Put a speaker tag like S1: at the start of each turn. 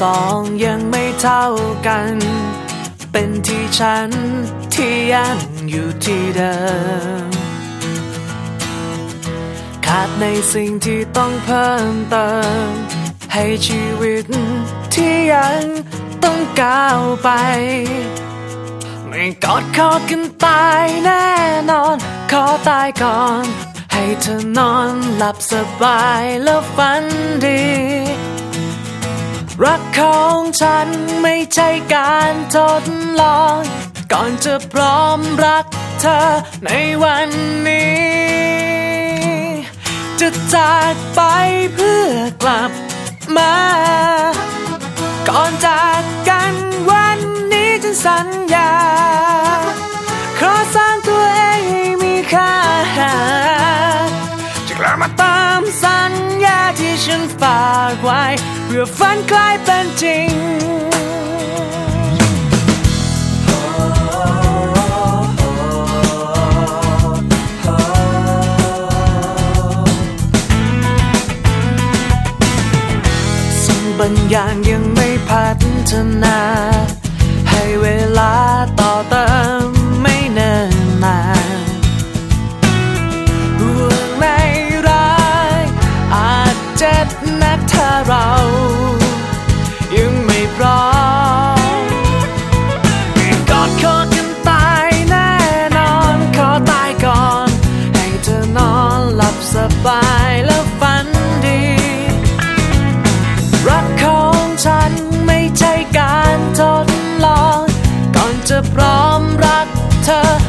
S1: สองยังไม่เท่ากัน เป็นที่ฉันที่ยังอยู่ที่เดิม ขาดในสิ่งที่ต้องเพิ่มเติม ให้ชีวิตที่ยังต้องก้าวไป ไม่กอดคอกันตายแน่นอน ขอตายก่อน ให้เธอนอนหลับสบายแล้วฝันดี รักของฉันไม่ใช่การทดลอง ก่อนจะพร้อมรักเธอในวันนี้ จะจากไปเพื่อกลับมา อฝันกลายเป็นจริง สิ่งบางอย่างยังไม่พัฒนา ให้เวลาต่อเติมไม่เนิ่นนานเรื่องในร้ายอาจเจ็บนักถ้าเรา สบายและฝันดี รักของฉันไม่ใช่การทดลอง ก่อนจะพร้อมรักเธอ